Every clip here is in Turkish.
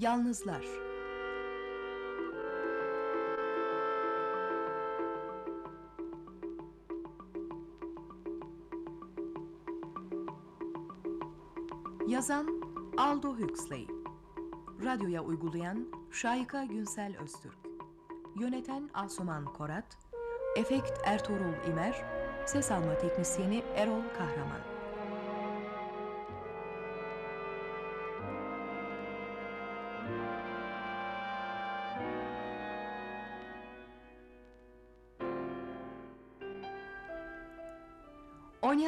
Yalnızlar. Yazan Aldo Huxley. Radyoya uygulayan Şayka Günsel Öztürk. Yöneten Asuman Korat. Efekt Ertuğrul İmer. Ses alma teknisyeni Erol Kahraman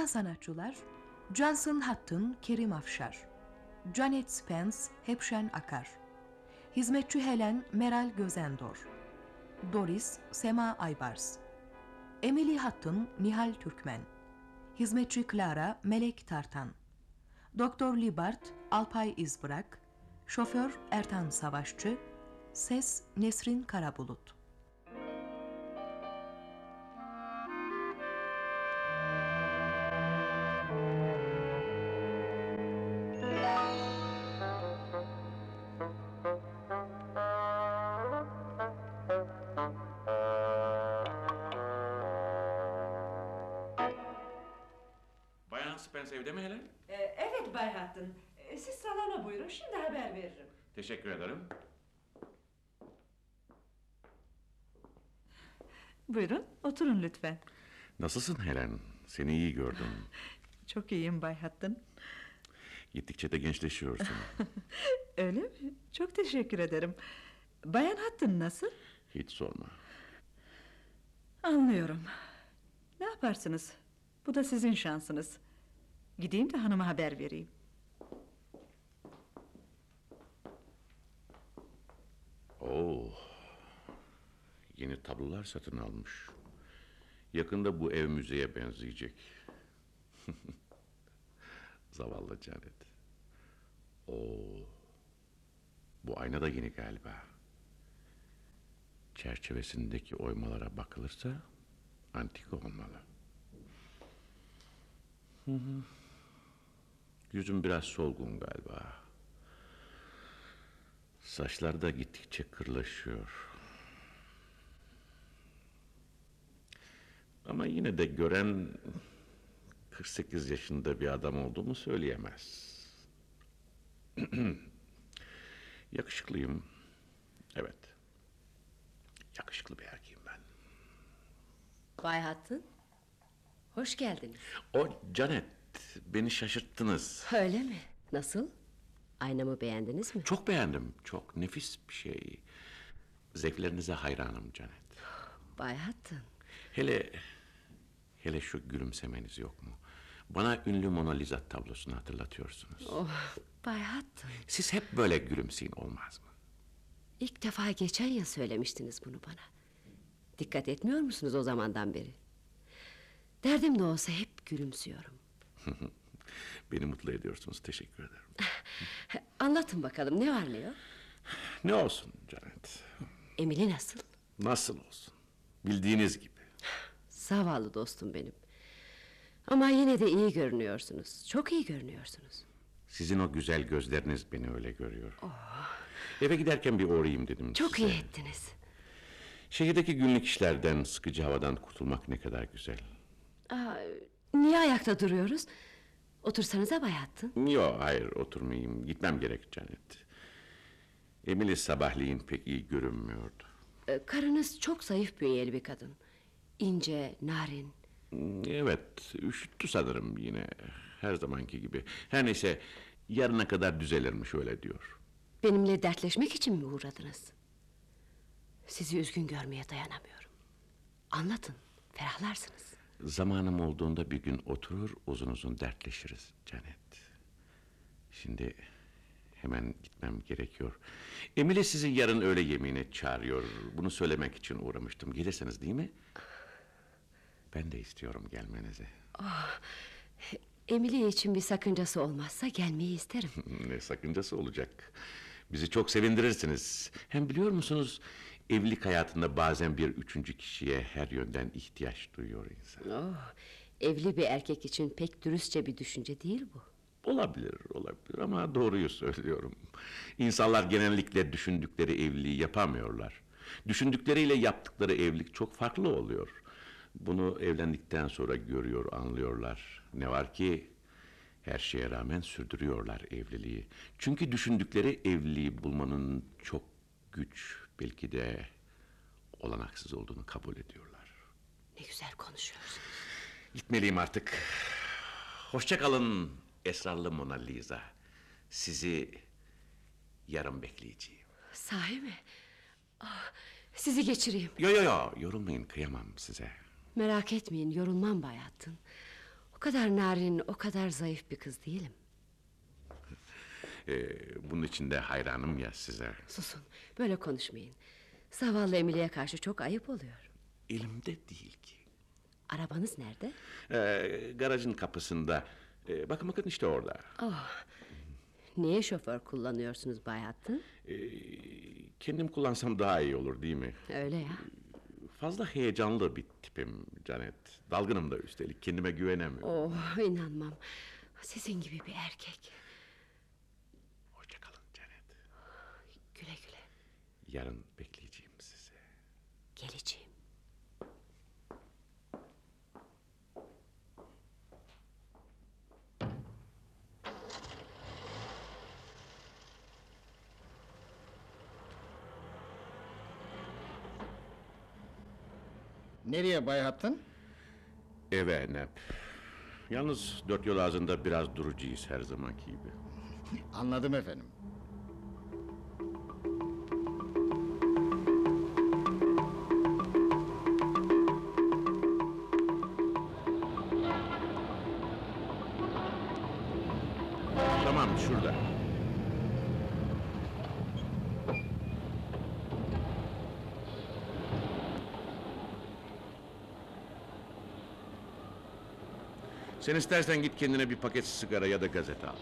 Oynayan sanatçılar Johnson Hutton, Kerim Afşar Janet Spence, Hepşen Akar Hizmetçi Helen, Meral Gözendor Doris, Sema Aybars Emily Hutton, Nihal Türkmen Hizmetçi Clara, Melek Tartan Doktor Libart, Alpay İzbırak Şoför Ertan Savaşçı Ses Nesrin Karabulut Spence evde mi Helen? Ee, evet Bay Hutton. Ee, Siz salona buyurun, şimdi haber veririm. Teşekkür ederim. Buyurun, oturun lütfen. Nasılsın Helen? Seni iyi gördüm. Çok iyiyim Bay Hutton. Gittikçe de gençleşiyorsun. Öyle mi? Çok teşekkür ederim. Bayan Hutton nasıl? Hiç sorma. Anlıyorum. Ne yaparsınız? Bu da sizin şansınız. Gideyim de hanıma haber vereyim. Oo. Yeni tablolar satın almış. Yakında bu ev müzeye benzeyecek. Zavallı Janet. Oo. Bu ayna da yeni galiba. Çerçevesindeki oymalara bakılırsa antik olmalı. Hı hı. Yüzüm biraz solgun galiba. Saçlar da gittikçe kırlaşıyor. Ama yine de gören 48 yaşında bir adam olduğumu söyleyemez. Yakışıklıyım. Evet. Yakışıklı bir erkeğim ben. Bay Hutton, hoş geldiniz. O Janet, beni şaşırttınız. Öyle mi? Nasıl? Aynamı beğendiniz mi? Çok beğendim. Çok nefis bir şey. Zevklerinize hayranım Janet. Bay Hutton, Hele hele şu gülümsemeniz yok mu? Bana ünlü Mona Lisa tablosunu hatırlatıyorsunuz. oh, Bay Hutton. Siz hep böyle gülümseyin olmaz mı? İlk defa geçen yıl söylemiştiniz bunu bana. Dikkat etmiyor musunuz o zamandan beri? Derdim ne olsa hep gülümsüyorum. Beni mutlu ediyorsunuz. Teşekkür ederim. Anlatın bakalım ne var ne yok? Ne olsun Janet? Emily nasıl? Nasıl olsun? Bildiğiniz gibi. Zavallı dostum benim. Ama yine de iyi görünüyorsunuz. Çok iyi görünüyorsunuz. Sizin o güzel gözleriniz beni öyle görüyor. Eve giderken bir uğrayayım dedim Çok size. iyi ettiniz. Şehirdeki günlük işlerden, sıkıcı havadan kurtulmak ne kadar güzel. Aa, niye ayakta duruyoruz? Otursanıza Bay Hutton. Yok hayır oturmayayım. Gitmem gerek Janet. Emily sabahleyin pek iyi görünmüyordu. Ee, Karınız çok zayıf bünyeli bir kadın. İnce, narin. Hmm, Evet üşüttü sanırım yine. Her zamanki gibi. Her neyse yarına kadar düzelirmiş öyle diyor. Benimle dertleşmek için mi uğradınız? Sizi üzgün görmeye dayanamıyorum. Anlatın, ferahlarsınız. Zamanım olduğunda bir gün oturur uzun uzun dertleşiriz Janet. Şimdi Hemen gitmem gerekiyor. Emile sizi yarın öğle yemeğine çağırıyor. Bunu söylemek için uğramıştım. Gelirsiniz değil mi? Ben de istiyorum gelmenizi. Emily için bir sakıncası olmazsa gelmeyi isterim. ne sakıncası olacak. Bizi çok sevindirirsiniz. Hem biliyor musunuz... ...evlilik hayatında bazen bir üçüncü kişiye her yönden ihtiyaç duyuyor insan. Oh, evli bir erkek için pek dürüstçe bir düşünce değil bu. Olabilir, olabilir ama doğruyu söylüyorum. İnsanlar genellikle düşündükleri evliliği yapamıyorlar. Düşündükleriyle yaptıkları evlilik çok farklı oluyor. Bunu evlendikten sonra görüyor, anlıyorlar. Ne var ki her şeye rağmen sürdürüyorlar evliliği. Çünkü düşündükleri evliliği bulmanın çok güç, belki de olanaksız olduğunu kabul ediyorlar. Ne güzel konuşuyorsun. Gitmeliyim artık. Hoşça kalın esrarlı Mona Lisa. Sizi yarın bekleyeceğim. Sahi mi? Ah, sizi geçireyim. Yo yo yo yorulmayın kıyamam size. Merak etmeyin yorulmam Bay Hattın. O kadar narin, o kadar zayıf bir kız değilim. Ee, bunun için de hayranım ya size. Susun, böyle konuşmayın. Zavallı Emily'e karşı çok ayıp oluyor. Elimde değil ki. Arabanız nerede? Ee, garajın kapısında. Ee, bakın bakın işte orada. Niye şoför kullanıyorsunuz Bay Hattın? Ee, kendim kullansam daha iyi olur değil mi? Öyle ya. Fazla heyecanlı bir tipim Canet. Dalgınım da üstelik kendime güvenemiyorum. Oh, inanmam. Sizin gibi bir erkek. Hoşça kalın Canet. Güle güle. Yarın bekleyeceğim sizi. Geleceğim. Nereye Bay Hattın? Eve Nep. Yalnız dört yol ağzında biraz durucuyuz her zamanki gibi. Anladım efendim. Sen istersen git kendine bir paket sigara ya da gazete al.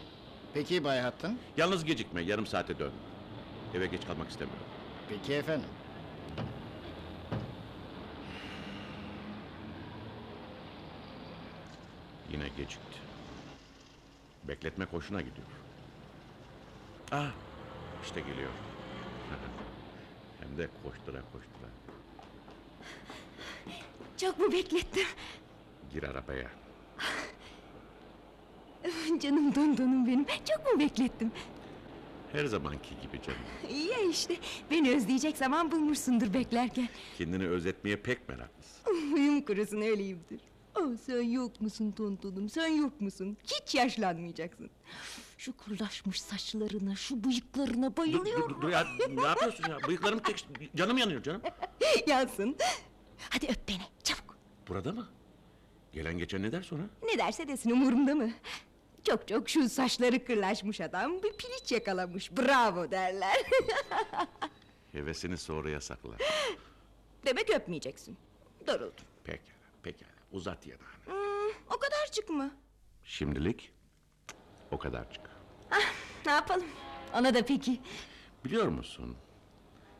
Peki Bay Hattın? Yalnız gecikme, yarım saate dön. Eve geç kalmak istemiyorum. Peki efendim. Yine gecikti. Bekletmek hoşuna gidiyor. Ah, işte geliyor. Hem de koştura koştura. Çok mu beklettim? Gir arabaya. Canım dondonum benim. Çok mu beklettim? Her zamanki gibi canım. İyi ya işte. Beni özleyecek zaman bulmuşsundur beklerken. Kendini özetmeye pek meraklısın. Uyum kurusun öyleyimdir. Oh, sen yok musun tontonum? Sen yok musun? Hiç yaşlanmayacaksın. Şu kurlaşmış saçlarına, şu bıyıklarına Dur, bayılıyorum. dur, dur ya, ne yapıyorsun ya? Bıyıklarım tek... Canım yanıyor canım. Yansın. Hadi öp beni, çabuk. Burada mı? Gelen geçen ne der sonra? Ne derse desin umurumda mı? Çok çok şu saçları kırlaşmış adam bir piliç yakalamış. Bravo derler. Hevesini sonraya sakla. Demek öpmeyeceksin. Doruldum. Pekala, pekala. Uzat yanağını. Hmm, o kadarcık mı? Şimdilik o kadarcık. Ne yapalım? Ona da peki. Biliyor musun?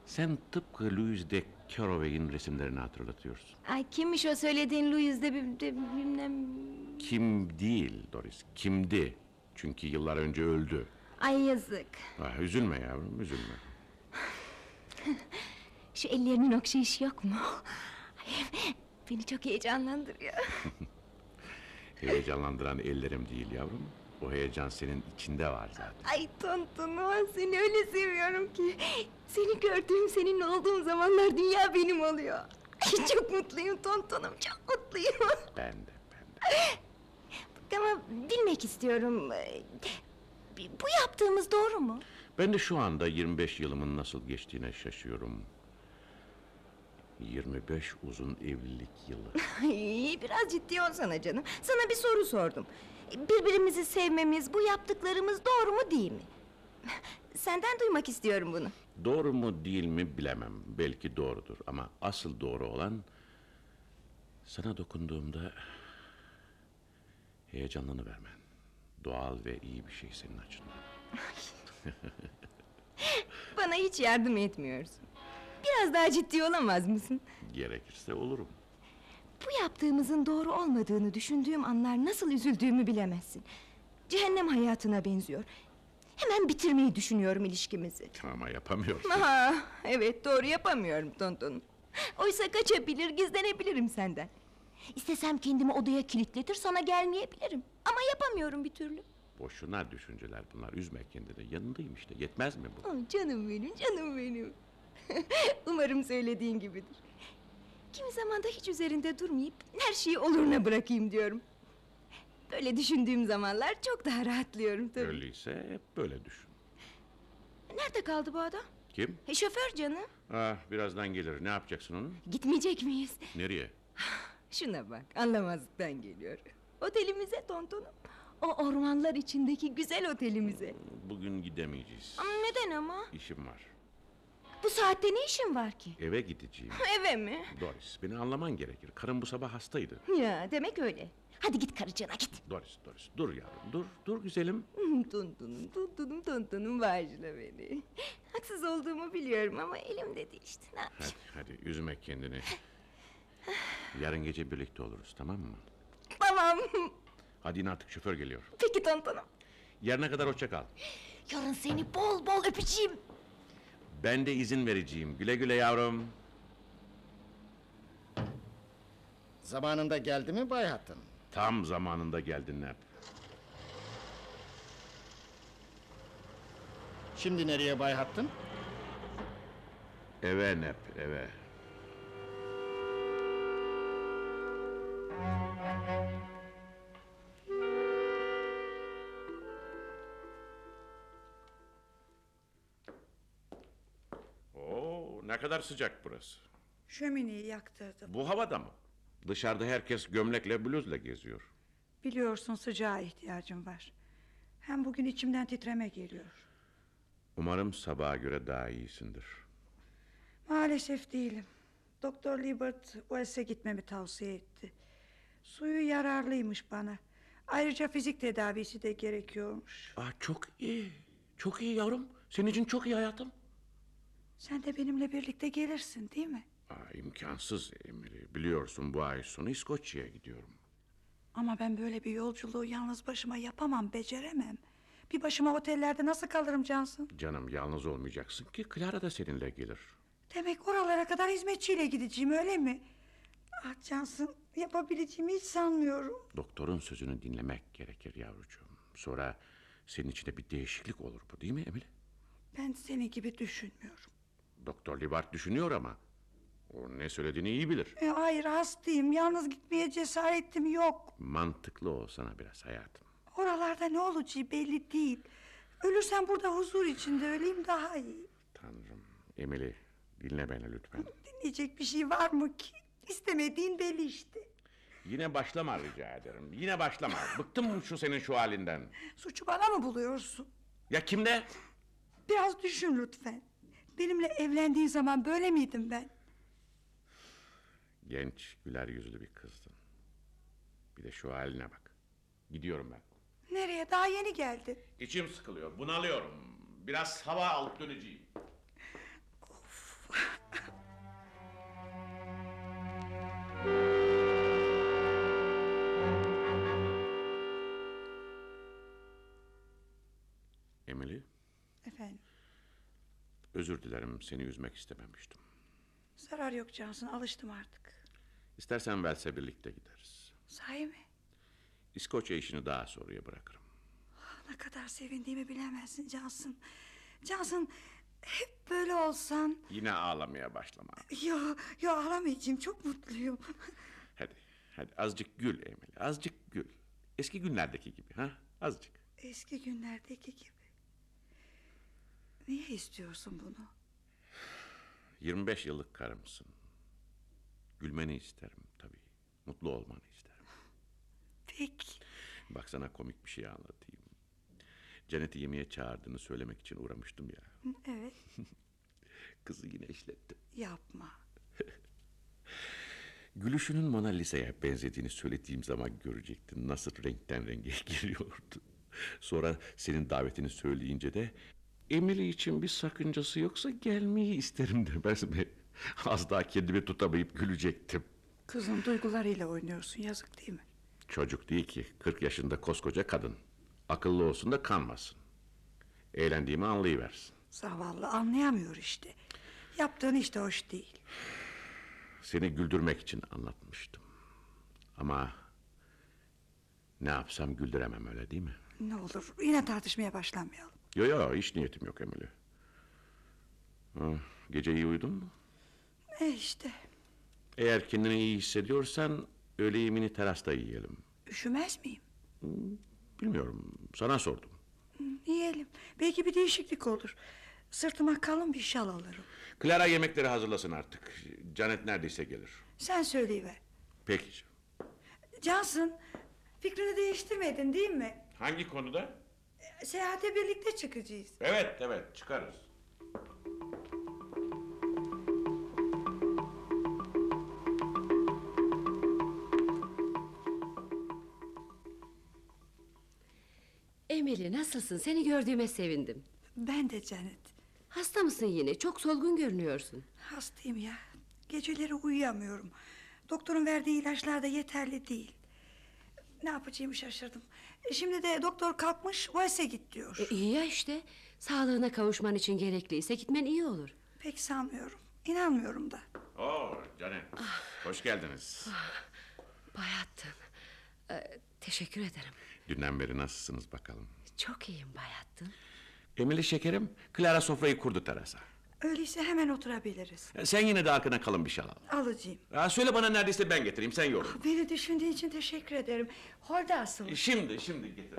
Sen tıpkı Louis de Caraway'in resimlerini hatırlatıyorsun. Ay kimmiş o söylediğin Louis de bilmem... Kim değil Doris, kimdi? Çünkü yıllar önce öldü. Ay yazık. Ah, üzülme yavrum, üzülme. Şu ellerinin okşayışı yok mu? Ay, beni çok heyecanlandırıyor. Heyecanlandıran ellerim değil yavrum. O heyecan senin içinde var zaten. Ay tontonum seni öyle seviyorum ki. Seni gördüğüm seninle olduğum zamanlar dünya benim oluyor. Ay, çok mutluyum tontonum çok mutluyum. Ben de, ben de. Ama bilmek istiyorum. e, Bu yaptığımız doğru mu? Ben de şu anda 25 yılımın nasıl geçtiğine şaşıyorum. 25 uzun evlilik yılı. Ay, biraz ciddi olsana canım. Sana bir soru sordum. Birbirimizi sevmemiz, bu yaptıklarımız doğru mu değil mi? Senden duymak istiyorum bunu. Doğru mu değil mi bilemem. Belki doğrudur ama asıl doğru olan sana dokunduğumda heyecanlanı vermen. Doğal ve iyi bir şey senin açından. Bana hiç yardım etmiyorsun. Biraz daha ciddi olamaz mısın? Gerekirse olurum. Bu yaptığımızın doğru olmadığını düşündüğüm anlar nasıl üzüldüğümü bilemezsin. Cehennem hayatına benziyor. Hemen bitirmeyi düşünüyorum ilişkimizi. Ama yapamıyorum. Aha, evet doğru yapamıyorum Tonton. Oysa kaçabilir, gizlenebilirim senden. İstesem kendimi odaya kilitletir sana gelmeyebilirim. Ama yapamıyorum bir türlü. Boşuna düşünceler bunlar. Üzme kendini. Yanındayım işte. Yetmez mi bu? Ay canım benim, canım benim. Umarım söylediğin gibidir. Kimi zaman da hiç üzerinde durmayıp her şeyi oluruna bırakayım diyorum. Böyle düşündüğüm zamanlar çok daha rahatlıyorum tabii. Öyleyse hep böyle düşün. Nerede kaldı bu adam? Kim? E, şoför canım. Ah birazdan gelir. Ne yapacaksın onun? Gitmeyecek miyiz? Nereye? Şuna bak, anlamazlıktan geliyor. Otelimize tontonum. O ormanlar içindeki güzel otelimize. Bugün gidemeyeceğiz. Ama neden ama? İşim var. Bu saatte ne işin var ki? Eve gideceğim. Eve mi? Doris beni anlaman gerekir. Karım bu sabah hastaydı. Ya demek öyle. Hadi git karıcığına git. Doris, Doris dur yavrum. Dur, dur güzelim. Tontonum, tontonum, tontonum bağışla beni. Haksız olduğumu biliyorum ama elimde değil işte. Ne yapayım? Hadi, hadi üzme kendini. Yarın gece birlikte oluruz tamam mı? Tamam. Hadi yine artık şoför geliyor. Peki tontonum. Yarına kadar hoşça kal. Yarın seni bol bol öpeceğim. Ben de izin vereceğim. Güle güle yavrum. Zamanında geldi mi Bay Hatton? Tam zamanında geldin Nep. Şimdi nereye Bay Hatton? Eve Nep, eve. Ne kadar sıcak burası. Şömineyi yaktırdım. Bu havada mı? Dışarıda herkes gömlekle bluzla geziyor. Biliyorsun sıcağa ihtiyacım var. Hem bugün içimden titreme geliyor. Umarım sabaha göre daha iyisindir. Maalesef değilim. Doktor Liebert Wells'e gitmemi tavsiye etti. Suyu yararlıymış bana. Ayrıca fizik tedavisi de gerekiyormuş. Aa, çok iyi. Çok iyi yavrum. Senin için çok iyi hayatım. Sen de benimle birlikte gelirsin değil mi? Aa, imkansız Emily. Biliyorsun bu ay sonu İskoçya'ya gidiyorum. Ama ben böyle bir yolculuğu yalnız başıma yapamam, beceremem. Bir başıma otellerde nasıl kalırım Cansın? Canım yalnız olmayacaksın ki Clara da seninle gelir. Demek oralara kadar hizmetçiyle gideceğim öyle mi? Ah Cansın yapabileceğimi hiç sanmıyorum. Doktorun sözünü dinlemek gerekir yavrucuğum. Sonra senin için de bir değişiklik olur bu değil mi Emily? Ben seni gibi düşünmüyorum. Doktor Libart düşünüyor ama. O ne söylediğini iyi bilir. E, hayır hastayım. Yalnız gitmeye cesaretim yok. Mantıklı olsana biraz hayatım. Oralarda ne olacağı belli değil. Ölürsem burada huzur içinde öleyim daha iyi. Tanrım. Emily dinle beni lütfen. Dinleyecek bir şey var mı ki? İstemediğin belli işte. Yine başlama rica ederim. Yine başlama. Bıktım şu senin şu halinden. Suçu bana mı buluyorsun? Ya kimde? Biraz düşün lütfen. Benimle evlendiğin zaman böyle miydim ben? Genç, güler yüzlü bir kızdın. Bir de şu haline bak. Gidiyorum ben. Nereye? Daha yeni geldin. İçim sıkılıyor, bunalıyorum. Biraz hava alıp döneceğim. Emily, Efendim, özür dilerim seni üzmek istememiştim. zarar yok Cansın. Alıştım artık. İstersen Wells'e birlikte gideriz. Sahi mi? İskoçya işini daha sonraya bırakırım. Ne kadar sevindiğimi bilemezsin Cansın. Cansın, hep böyle olsan... Yine ağlamaya başlama. Yo, yo ağlamayacağım. Çok mutluyum. Hadi, hadi azıcık gül Emily, azıcık gül. Eski günlerdeki gibi ha, azıcık. Eski günlerdeki gibi. Niye istiyorsun bunu? 25 yıllık karımsın. Gülmeni isterim tabii. Mutlu olmanı isterim. Peki. Bak sana komik bir şey anlatayım. Janet'i yemeğe çağırdığını söylemek için uğramıştım ya. Evet, Kızı yine işletti. yapma. Gülüşünün Mona Lisa'ya benzediğini söylediğim zaman görecektin. Nasıl renkten renge giriyordu. Sonra senin davetini söyleyince de... Emily için bir sakıncası yoksa gelmeyi isterim demez mi? Az daha kendimi tutamayıp gülecektim. Kızın duygularıyla oynuyorsun, yazık değil mi? Çocuk değil ki. 40 yaşında koskoca kadın. Akıllı olsun da kanmasın. Eğlendiğimi anlayıversin. Zavallı anlayamıyor işte. Yaptığın işte hoş değil. Seni güldürmek için anlatmıştım. Ama ne yapsam güldüremem öyle değil mi? Ne olur yine tartışmaya başlamayalım. Yo yo hiç niyetim yok Emily. Gece iyi uyudun mu? E işte, Eğer kendini iyi hissediyorsan öğle yemeğini terasta yiyelim. üşümez miyim? Bilmiyorum sana sordum. Hı, Yiyelim. Belki bir değişiklik olur. Sırtıma kalın bir şal alırım. Clara yemekleri hazırlasın artık. Canet neredeyse gelir. Sen söyleyiver. Peki. Cansın, fikrini değiştirmedin değil mi? Hangi konuda? Seyahate birlikte çıkacağız. Evet evet çıkarız. Emily nasılsın? Seni gördüğüme sevindim. Ben de Janet. Hasta mısın yine? Çok solgun görünüyorsun. Hastayım ya. Geceleri uyuyamıyorum. Doktorun verdiği ilaçlar da yeterli değil. Ne yapacağımı şaşırdım. E, Şimdi de doktor kalkmış Vals'e git diyor. E, iyi ya işte. Sağlığına kavuşman için gerekliyse gitmen iyi olur. Pek sanmıyorum. İnanmıyorum da. Oo Canet. Hoş geldiniz. Bayattın. Ee, teşekkür ederim. Dünden beri nasılsınız bakalım? Çok iyiyim Bayattın. Emily şekerim, Clara sofrayı kurdu terasa. Öyleyse hemen oturabiliriz. E, Sen yine de arkana kalın bir şey al. Alıcıyım. Ha, söyle bana neredeyse ben getireyim, sen yorul. Beni düşündüğün için teşekkür ederim. Holda asıl. E, Şimdi, şimdi getir.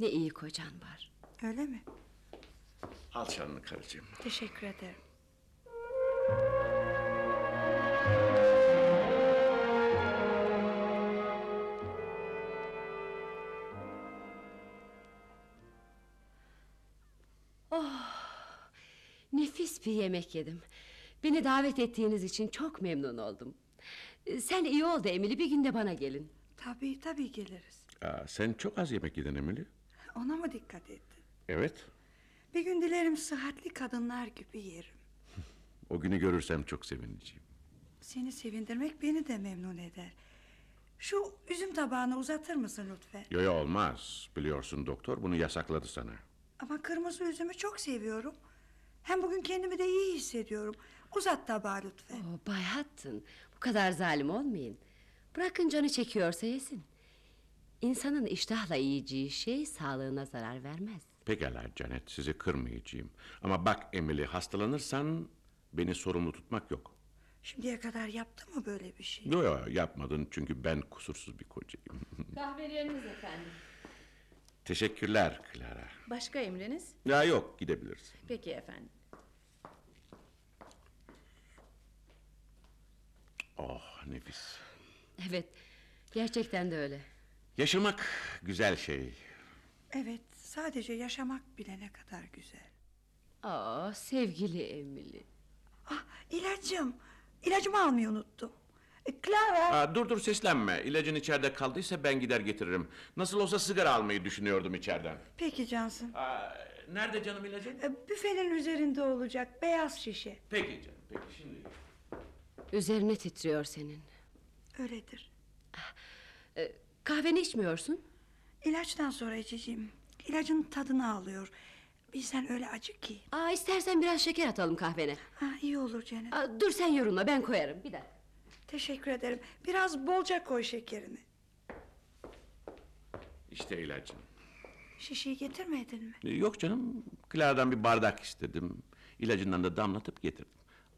Ne iyi kocan var. Öyle mi? Al şanını karıcığım. Teşekkür ederim. Yemek yedim. Beni davet ettiğiniz için çok memnun oldum. Ee, Sen iyi ol da Emily bir günde bana gelin. Tabii tabii geliriz. Aa, sen çok az yemek yedin Emily. Ona mı dikkat ettin? Evet. Bir gün dilerim sıhhatli kadınlar gibi yerim. O günü görürsem çok sevineceğim. Seni sevindirmek beni de memnun eder. Şu üzüm tabağını uzatır mısın lütfen? Yo yo olmaz. Biliyorsun doktor bunu yasakladı sana. Ama kırmızı üzümü çok seviyorum. Hem bugün kendimi de iyi hissediyorum. Uzat tabağı lütfen. Oo, Bayattın. Bu kadar zalim olmayın. Bırakın canı çekiyorsa yesin. İnsanın iştahla yiyeceği şey sağlığına zarar vermez. Pekala Canet, sizi kırmayacağım. Ama bak Emily, hastalanırsan beni sorumlu tutmak yok. Şimdiye kadar yaptı mı böyle bir şey? Yo yo yapmadın çünkü ben kusursuz bir kocayım. Kahveleriniz efendim. Teşekkürler Clara. Başka emriniz? Ya yok gidebiliriz. Peki efendim. Oh nefis. Evet, gerçekten de öyle. Yaşamak güzel şey. Evet, sadece yaşamak bile ne kadar güzel. Aa, sevgili Emily. Ah, ilacım. İlacımı almayı unuttum. E, Clara. Aa, dur dur seslenme. İlacın içeride kaldıysa ben gider getiririm. Nasıl olsa sigara almayı düşünüyordum içeriden. Peki Cansın. Aa, nerede canım ilacın? E, büfenin üzerinde olacak beyaz şişe. Peki canım peki şimdi. Üzerine titriyor senin. Öyledir. Ee, kahveni içmiyorsun. İlaçtan sonra içeceğim. İlacın tadını alıyor. Bilsen öyle acı ki. Aa, istersen biraz şeker atalım kahvene. Ha, iyi olur Cennet. Aa, dur sen yorulma, ben koyarım. Bir dakika. Teşekkür ederim. Biraz bolca koy şekerini. İşte ilacın. Şişeyi getirmedin mi? Ee, Yok canım. Clara'dan bir bardak istedim. İlacından da damlatıp getirdim.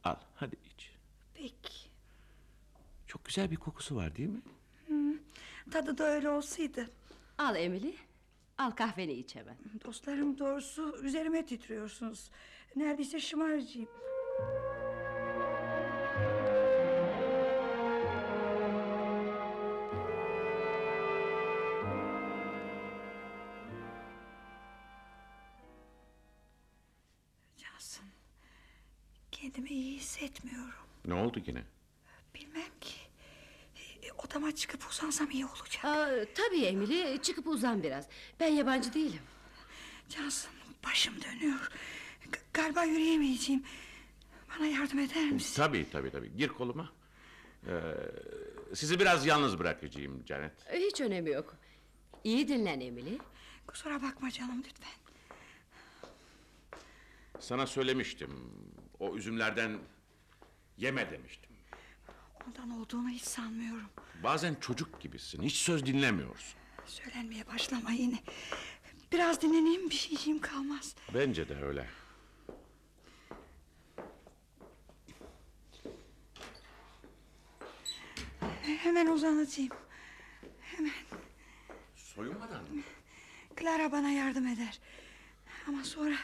Al hadi iç. Peki. Çok güzel bir kokusu var değil mi? Tadı da öyle olsaydı. Al Emily. Al kahveni iç hemen. Dostlarım doğrusu üzerime titriyorsunuz. Neredeyse şımaracağım. Hissetmiyorum. Ne oldu yine? Bilmem ki. E, Odama çıkıp uzansam iyi olacak. Aa, tabii Emily çıkıp uzan biraz. Ben yabancı değilim. Johnson başım dönüyor. G- galiba yürüyemeyeceğim. Bana yardım eder misin? Tabii tabii tabii. Gir koluma. Ee, sizi biraz yalnız bırakacağım Janet. Hiç önemi yok. İyi dinlen Emily. Kusura bakma canım lütfen. Sana söylemiştim. O üzümlerden yeme demiştim. Ondan olduğunu hiç sanmıyorum. Bazen çocuk gibisin. Hiç söz dinlemiyorsun. Söylenmeye başlama yine. Biraz dinleneyim bir şeyciğim kalmaz. Bence de öyle. Hemen uzanacağım. Hemen. Soyunmadan mı? Clara bana yardım eder. Ama sonra...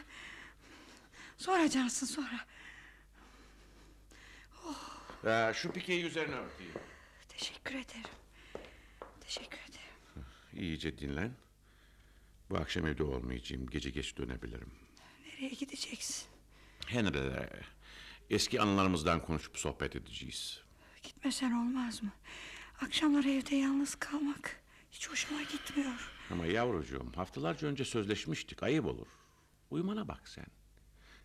Sonra Johnson sonra. Ee, şu pikeyi üzerine örteyim. Teşekkür ederim. Teşekkür ederim. İyice dinlen. Bu akşam evde olmayacağım. Gece geç dönebilirim. Nereye gideceksin? Henry'le eski anılarımızdan konuşup sohbet edeceğiz. Gitmesen olmaz mı? Akşamları evde yalnız kalmak hiç hoşuma gitmiyor. Ama yavrucuğum haftalarca önce sözleşmiştik. Ayıp olur. Uyumana bak sen.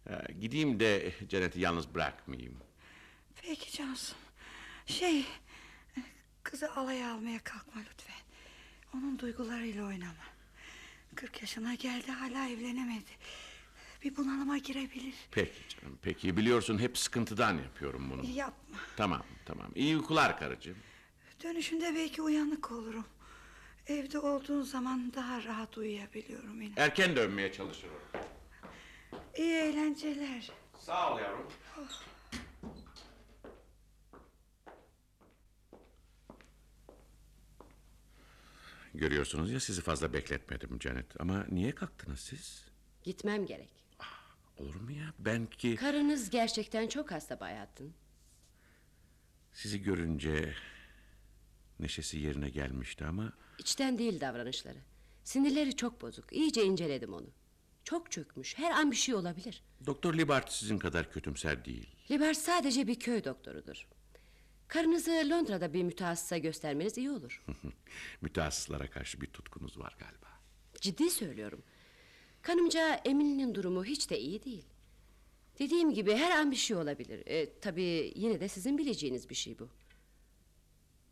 Ee, gideyim de Janet'i yalnız bırakmayayım. Peki Johnson. Şey... Kızı alaya almaya kalkma lütfen. Onun duygularıyla oynama. Kırk yaşına geldi hala evlenemedi. Bir bunalıma girebilir. Peki canım peki. Biliyorsun hep sıkıntıdan yapıyorum bunu. Yapma. Tamam tamam. İyi uykular karıcığım. Dönüşünde belki uyanık olurum. Evde olduğun zaman daha rahat uyuyabiliyorum yine. Erken dönmeye çalışırım. İyi eğlenceler. Sağ ol yavrum. Görüyorsunuz ya sizi fazla bekletmedim Janet. Ama niye kalktınız siz? Gitmem gerek. Olur mu ya? Ben ki Karınız gerçekten çok hasta Bay Hutton. sizi görünce neşesi yerine gelmişti ama İçten değil davranışları. Sinirleri çok bozuk. İyice inceledim onu. Çok çökmüş. Her an bir şey olabilir. Doktor Libart sizin kadar kötümser değil. Libert sadece bir köy doktorudur. Karınızı Londra'da bir mütehassısa göstermeniz iyi olur. Mütehassıslara karşı bir tutkunuz var galiba. Ciddi söylüyorum. Kanımca Emine'nin durumu hiç de iyi değil. Dediğim gibi her an bir şey olabilir. E, tabii yine de sizin bileceğiniz bir şey bu.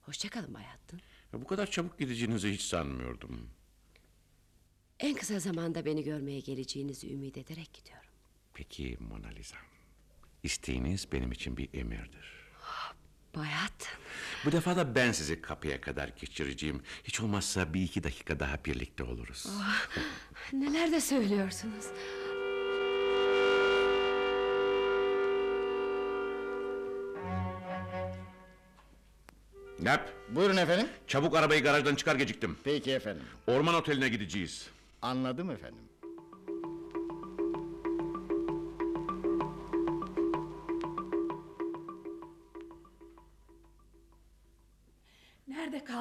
Hoşçakalın Bay Hutton. Ya Bu kadar çabuk gideceğinizi hiç sanmıyordum. En kısa zamanda beni görmeye geleceğinizi ümit ederek gidiyorum. Peki Mona Lisa. İsteğiniz benim için bir emirdir. Bay Hutton. Bu defa da ben sizi kapıya kadar geçireceğim. Hiç olmazsa bir iki dakika daha birlikte oluruz. Neler de söylüyorsunuz. Nap, Buyurun efendim. çabuk arabayı garajdan çıkar geciktim. Peki efendim. Orman oteline gideceğiz. Anladım efendim.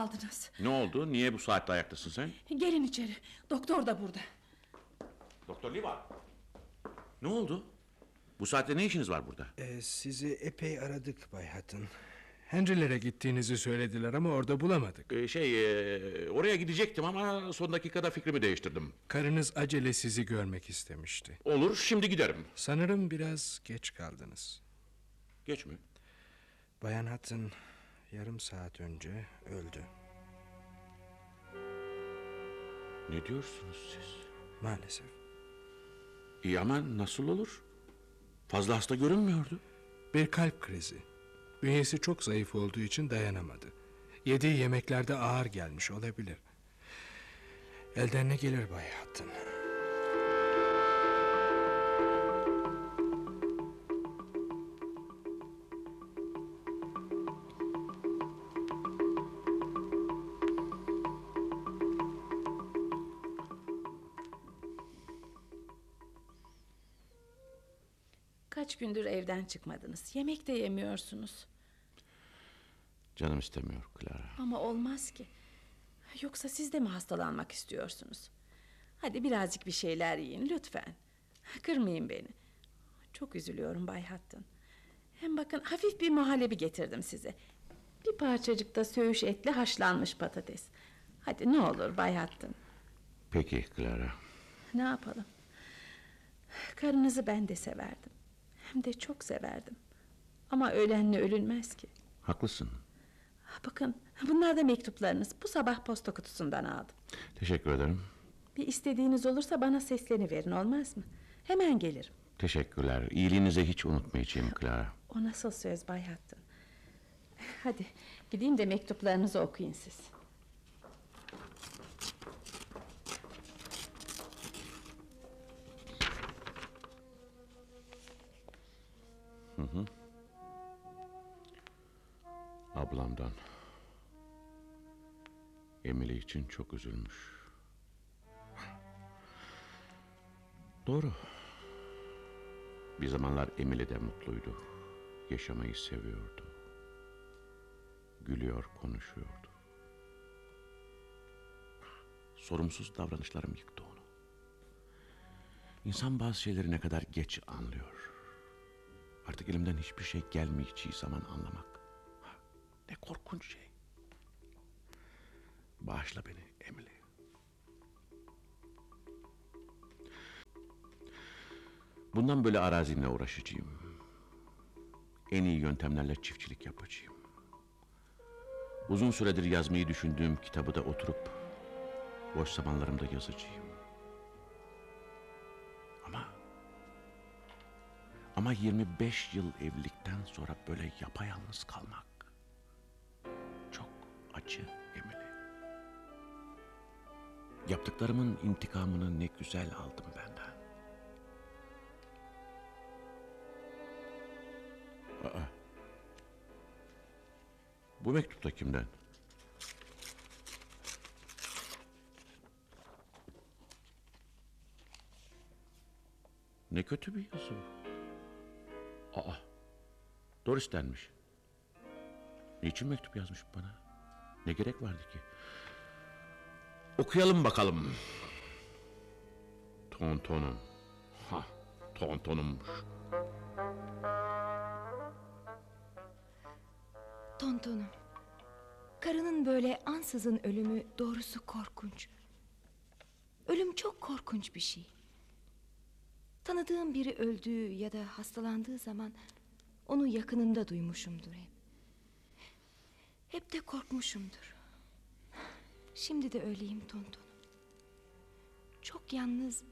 Nerede kaldınız? Ne oldu? Niye bu saatte ayaktasın sen? Gelin içeri. Doktor da burada. Doktor Liva. Ne oldu? Bu saatte ne işiniz var burada? Ee, sizi epey aradık Bay Hutton. Henry'lere gittiğinizi söylediler ama orada bulamadık. Ee, şey, e, oraya gidecektim ama son dakikada fikrimi değiştirdim. Karınız acele sizi görmek istemişti. Olur, şimdi giderim. Sanırım biraz geç kaldınız. Geç mi? Bayan Hutton yarım saat önce öldü. Ne diyorsunuz siz? Maalesef. İyi ama nasıl olur? Fazla hasta görünmüyordu. Bir kalp krizi. Bünyesi çok zayıf olduğu için dayanamadı. Yediği yemeklerde ağır gelmiş olabilir. Elden ne gelir Bay Hutton? Evden çıkmadınız. Yemek de yemiyorsunuz. Canım istemiyor Clara. Ama olmaz ki. Yoksa siz de mi hastalanmak istiyorsunuz? Hadi birazcık bir şeyler yiyin lütfen. Kırmayın beni. Çok üzülüyorum Bay Hutton. Hem bakın hafif bir muhallebi getirdim size. Bir parçacık da söğüş etli haşlanmış patates. Hadi ne olur Bay Hatton. Peki Clara. Ne yapalım? Karınızı ben de severdim. Hem de çok severdim. Ama ölenle ölünmez ki. Haklısın. Ha, Bakın bunlar da mektuplarınız. Bu sabah posta kutusundan aldım. Teşekkür ederim. Bir istediğiniz olursa bana sesleniverin olmaz mı? Hemen gelirim. Teşekkürler. İyiliğinizi hiç unutmayacağım Clara. O nasıl söz Bay Hatton? Hadi gideyim de mektuplarınızı okuyun siz. Ablamdan. Emily için çok üzülmüş. Doğru. Bir zamanlar Emily de mutluydu. Yaşamayı seviyordu. Gülüyor, konuşuyordu. Sorumsuz davranışlarım yıktı onu. İnsan bazı şeyleri ne kadar geç anlıyor. Artık elimden hiçbir şey gelmeyeceği zaman anlamak. Ne korkunç şey. Bağışla beni Emily. Bundan böyle arazimle uğraşacağım. En iyi yöntemlerle çiftçilik yapacağım. Uzun süredir yazmayı düşündüğüm kitabı da oturup boş zamanlarımda yazacağım. Ama ama 25 yıl evlilikten sonra böyle yapayalnız kalmak acı Emily. Yaptıklarımın intikamını ne güzel aldım benden. Aa. Bu mektup da kimden? Ne kötü bir yazı. Aa. Doris denmiş. Niçin mektup yazmış bana? Ne gerek vardı ki? Okuyalım bakalım. Tontonum. Ha, tontonummuş. Tontonum. Karının böyle ansızın ölümü doğrusu korkunç. Ölüm çok korkunç bir şey. Tanıdığım biri öldüğü ya da hastalandığı zaman onu yakınımda duymuşumdur hep. Hep de korkmuşumdur. Şimdi de öyleyim tontonum. Çok yalnız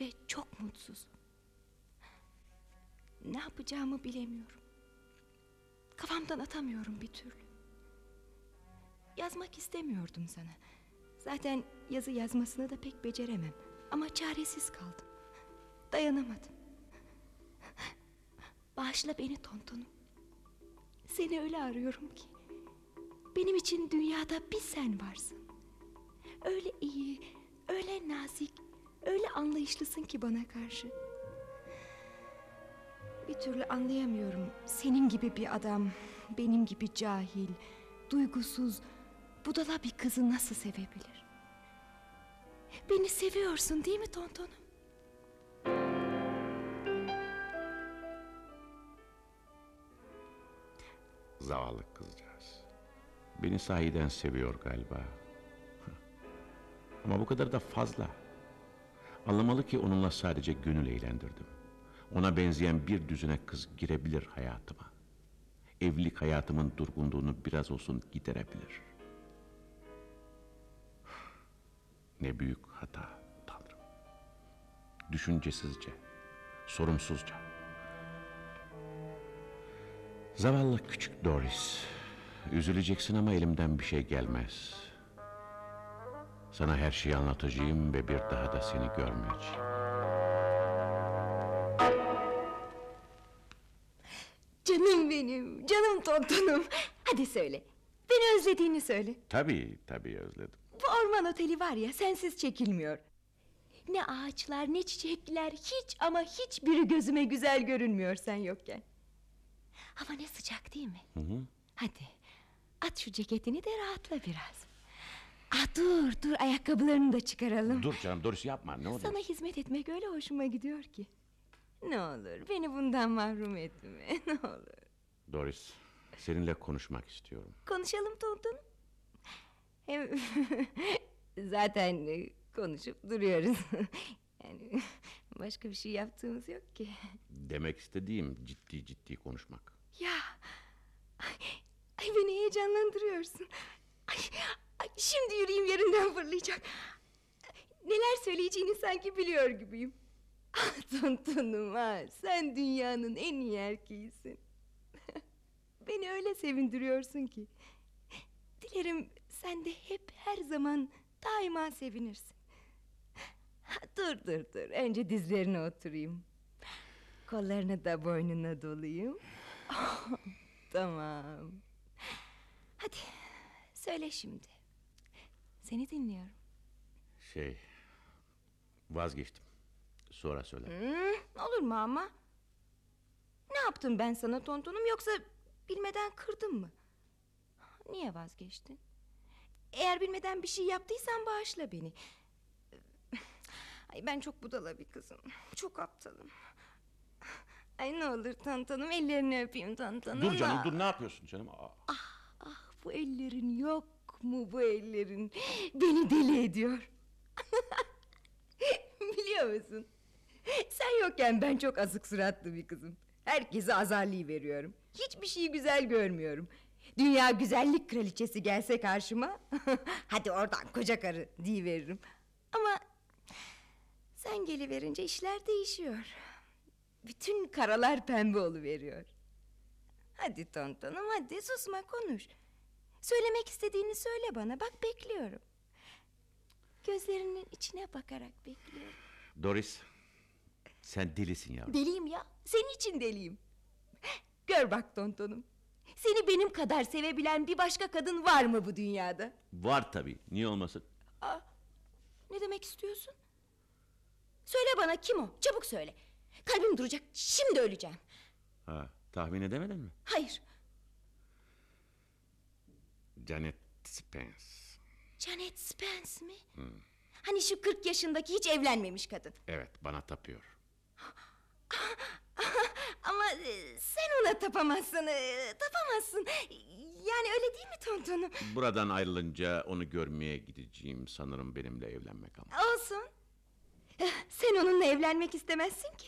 ve çok mutsuzum. Ne yapacağımı bilemiyorum. Kafamdan atamıyorum bir türlü. Yazmak istemiyordum sana. Zaten yazı yazmasını da pek beceremem. Ama çaresiz kaldım. Dayanamadım. Bağışla beni tontonum. Seni öyle arıyorum ki. Benim için dünyada bir sen varsın. Öyle iyi, öyle nazik, öyle anlayışlısın ki bana karşı. Bir türlü anlayamıyorum. Senin gibi bir adam, benim gibi cahil, duygusuz, budala bir kızı nasıl sevebilir? Beni seviyorsun değil mi tontonum? Zavallı kızcağız. Beni sahiden seviyor galiba. Ama bu kadar da fazla. Anlamalı ki onunla sadece gönül eğlendirdim. Ona benzeyen bir düzine kız girebilir hayatıma. Evlilik hayatımın durgunluğunu biraz olsun giderebilir. Ne büyük hata Tanrım. Düşüncesizce, sorumsuzca. Zavallı küçük Doris. Üzüleceksin ama elimden bir şey gelmez. Sana her şeyi anlatacağım ve bir daha da seni görmeyeceğim. Canım benim, canım tontonum. Hadi söyle. Beni özlediğini söyle. Tabii, tabii özledim. Bu orman oteli var ya sensiz çekilmiyor. Ne ağaçlar ne çiçekler hiç ama hiçbiri gözüme güzel görünmüyor sen yokken. Hava ne sıcak değil mi? Hı hı. Hadi at şu ceketini de rahatla biraz. Ah dur dur ayakkabılarını da çıkaralım. Dur canım, Doris yapma, ne olur. Sana hizmet etmek öyle hoşuma gidiyor ki. Ne olur beni bundan mahrum etme. Ne olur. Doris, seninle konuşmak istiyorum. Konuşalım Tonton. Hem zaten e, konuşup duruyoruz. yani başka bir şey yaptığımız yok ki. Demek istediğim ciddi ciddi konuşmak. Ya. Ay, beni heyecanlandırıyorsun. Ay, ay, şimdi yüreğim yerinden fırlayacak. Neler söyleyeceğini sanki biliyor gibiyim. Ah tontonum ha, sen dünyanın en iyi erkeğisin. Beni öyle sevindiriyorsun ki. Dilerim sen de hep her zaman daima sevinirsin. Dur dur dur, önce dizlerine oturayım. Kollarını da boynuna dolayayım. tamam. Hadi söyle şimdi. Seni dinliyorum. Şey, vazgeçtim. Sonra söyle. Hmm, olur mu ama? Ne yaptım ben sana tontonum yoksa bilmeden kırdım mı? Niye vazgeçtin? Eğer bilmeden bir şey yaptıysan bağışla beni. Ay ben çok budala bir kızım. Çok aptalım. Ay ne olur tontonum ellerini öpeyim tontonum. Dur canım, dur ne yapıyorsun canım? Aa, bu ellerin yok mu bu ellerin? Beni deli ediyor. Biliyor musun? Sen yokken ben çok azık suratlı bir kızım. Herkese azarlayı veriyorum. Hiçbir şeyi güzel görmüyorum. Dünya güzellik kraliçesi gelse karşıma... ...hadi oradan koca karı veririm. Ama... ...sen geliverince işler değişiyor. Bütün karalar pembe veriyor. Hadi tontonum hadi susma konuş. Söylemek istediğini söyle bana bak bekliyorum. Gözlerinin içine bakarak bekliyorum. Doris, sen delisin yavrum. Deliyim ya senin için deliyim. Gör bak tontonum. Seni benim kadar sevebilen bir başka kadın var mı bu dünyada? Var tabii, niye olmasın? Aa, ne demek istiyorsun? Söyle bana kim o? Çabuk söyle. Kalbim duracak. Şimdi öleceğim. Ha, tahmin edemedin mi? Hayır. Janet Spence. Janet Spence mi? Hani şu 40 yaşındaki hiç evlenmemiş kadın. Evet, bana tapıyor. Ama e, sen ona tapamazsın. e, Tapamazsın. Yani öyle değil mi tontonum? Buradan ayrılınca onu görmeye gideceğim sanırım benimle evlenmek ama. Olsun. Sen onunla evlenmek istemezsin ki.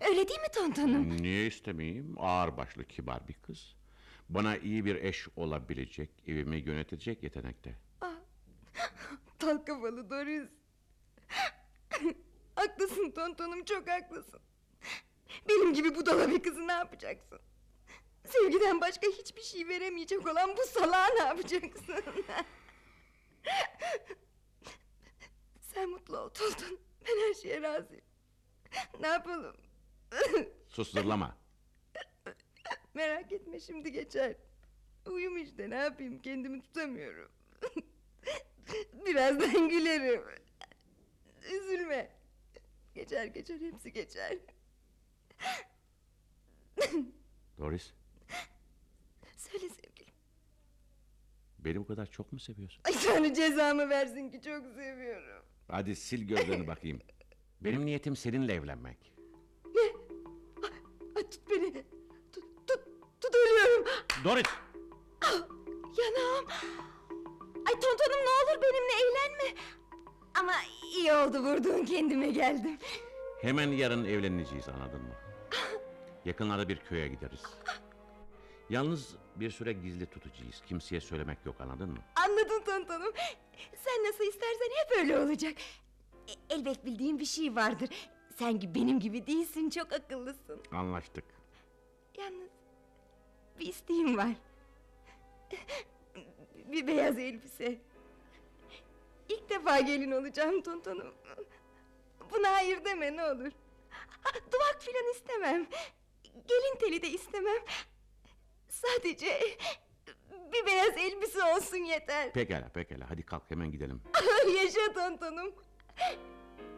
Öyle değil mi tontonum? Niye istemeyeyim? Ağır başlı kibar bir kız. Bana iyi bir eş olabilecek, evimi yönetecek yetenekte. Tal kafalı Doris. haklısın tontonum çok haklısın. Benim gibi budala bir kızı ne yapacaksın? Sevgiden başka hiçbir şey veremeyecek olan bu salağa ne yapacaksın? Sen mutlu ol Tonton. Ben her şeye razıyım. Ne yapalım? Sus zırlama. Merak etme şimdi geçer. Uyum işte ne yapayım kendimi tutamıyorum. Birazdan gülerim. Üzülme. Geçer geçer hepsi geçer. Doris, Söyle sevgilim. beni bu kadar çok mu seviyorsun? Ay Tanrı cezamı versin ki çok seviyorum. Hadi sil gözlerini bakayım. Benim niyetim seninle evlenmek. Tut tut ölüyorum. Doris! Yanağım. Ay tontonum ne olur benimle eğlenme. Ama iyi oldu vurduğun kendime geldim. Hemen yarın evleneceğiz anladın mı? Yakınlarda bir köye gideriz. Yalnız bir süre gizli tutacağız. Kimseye söylemek yok anladın mı? Anladın tontonum. Sen nasıl istersen hep öyle olacak. E, elbet bildiğin bir şey vardır. Sen gibi benim gibi değilsin çok akıllısın. Anlaştık. Yalnız bir isteğim var. bir beyaz elbise. İlk defa gelin olacağım tontonum. Buna hayır deme ne olur. Duvak filan istemem. Gelin teli de istemem. Sadece bir beyaz elbise olsun yeter. Pekala pekala hadi kalk hemen gidelim. Yaşa tontonum.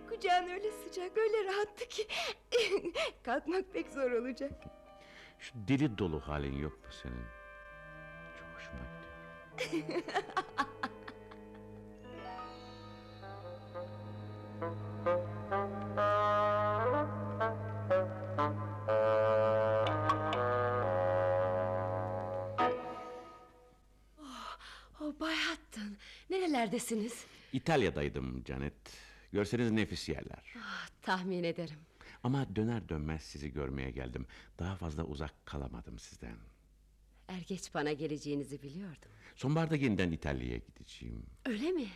Kucağın öyle sıcak, öyle rahattı ki... ...kalkmak pek zor olacak. Şu dili dolu halin yok mu senin? Çok hoşuma gidiyor. Oh, oh, nerelerdesiniz? İtalya'daydım Canet. Görseniz nefis yerler. Ah, tahmin ederim. Ama döner dönmez sizi görmeye geldim. Daha fazla uzak kalamadım sizden. Er geç bana geleceğinizi biliyordum. Sonbaharda yeniden İtalya'ya gideceğim. Öyle mi?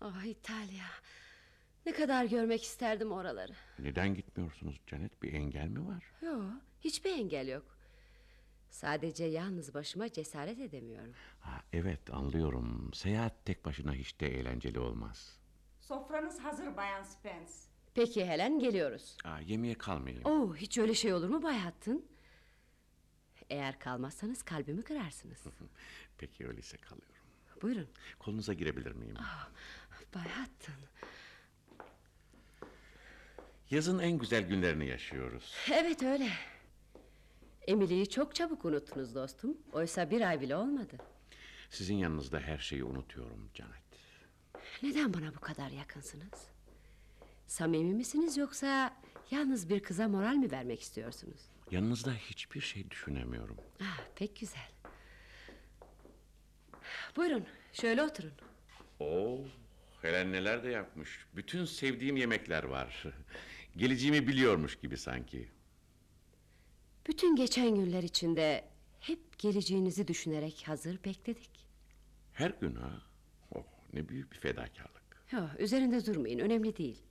Ah İtalya. Ne kadar görmek isterdim oraları. Neden gitmiyorsunuz Janet? Bir engel mi var? Yok, hiçbir engel yok. Sadece yalnız başıma cesaret edemiyorum. Ha, evet anlıyorum. Seyahat tek başına hiç de eğlenceli olmaz. Sofranız hazır Bayan Spence. Peki Helen geliyoruz. Aa, yemeğe kalmayayım. Oo, hiç öyle şey olur mu Bay Hutton? Eğer kalmazsanız kalbimi kırarsınız. Peki öyleyse kalıyorum. Buyurun. Kolunuza girebilir miyim? Bay Hutton. Yazın en güzel günlerini yaşıyoruz. Evet öyle. Emily'yi çok çabuk unuttunuz dostum. Oysa bir ay bile olmadı. Sizin yanınızda her şeyi unutuyorum Janet. Neden bana bu kadar yakınsınız? Samimi misiniz yoksa yalnız bir kıza moral mi vermek istiyorsunuz? Yanınızda hiçbir şey düşünemiyorum. Ah, pek güzel. Buyurun, şöyle oturun. Oo, Helen neler de yapmış. Bütün sevdiğim yemekler var. Geleceğimi biliyormuş gibi sanki. Bütün geçen günler içinde hep geleceğinizi düşünerek hazır bekledik. Her gün ha. Oh, ne büyük bir fedakarlık. Yok, üzerinde durmayın, önemli değil.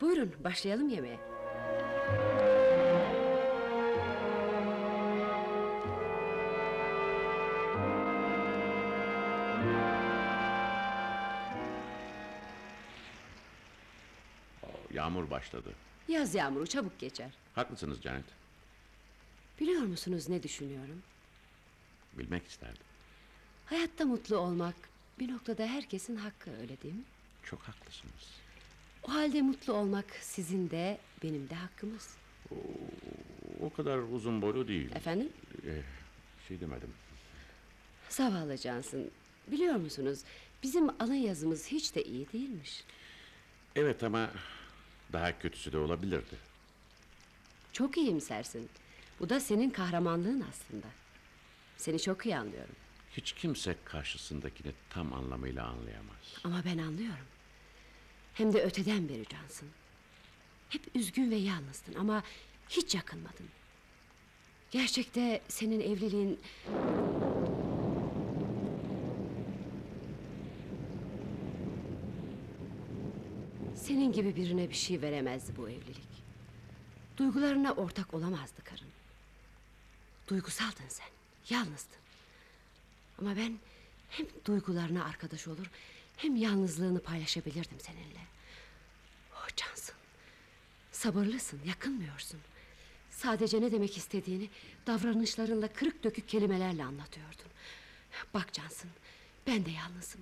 Buyurun, başlayalım yemeğe. Oh, yağmur başladı. Yaz yağmuru çabuk geçer. Haklısınız Janet. Biliyor musunuz ne düşünüyorum? Bilmek isterdim. Hayatta mutlu olmak bir noktada herkesin hakkı öyle değil mi? Çok haklısınız. O halde mutlu olmak sizin de benim de hakkımız. O kadar uzun boylu değil. Efendim? Eh, şey demedim. Zavallı Cansın. Biliyor musunuz bizim alın yazımız hiç de iyi değilmiş. Evet ama daha kötüsü de olabilirdi. Çok iyimsersin. Bu da senin kahramanlığın aslında. Seni çok iyi anlıyorum. Hiç kimse karşısındakini tam anlamıyla anlayamaz. Ama ben anlıyorum. Hem de öteden beri Cansın. Hep üzgün ve yalnızdın ama hiç yakınmadın. Gerçekte senin evliliğin... Senin gibi birine bir şey veremezdi bu evlilik. Duygularına ortak olamazdı karın. Duygusaldın sen, yalnızdın. Ama ben hem duygularına arkadaş olur... ...hem yalnızlığını paylaşabilirdim seninle. Oh Cansın. Sabırlısın, yakınmıyorsun. Sadece ne demek istediğini... ...davranışlarınla kırık dökük kelimelerle anlatıyordun. Bak Cansın, ben de yalnızım.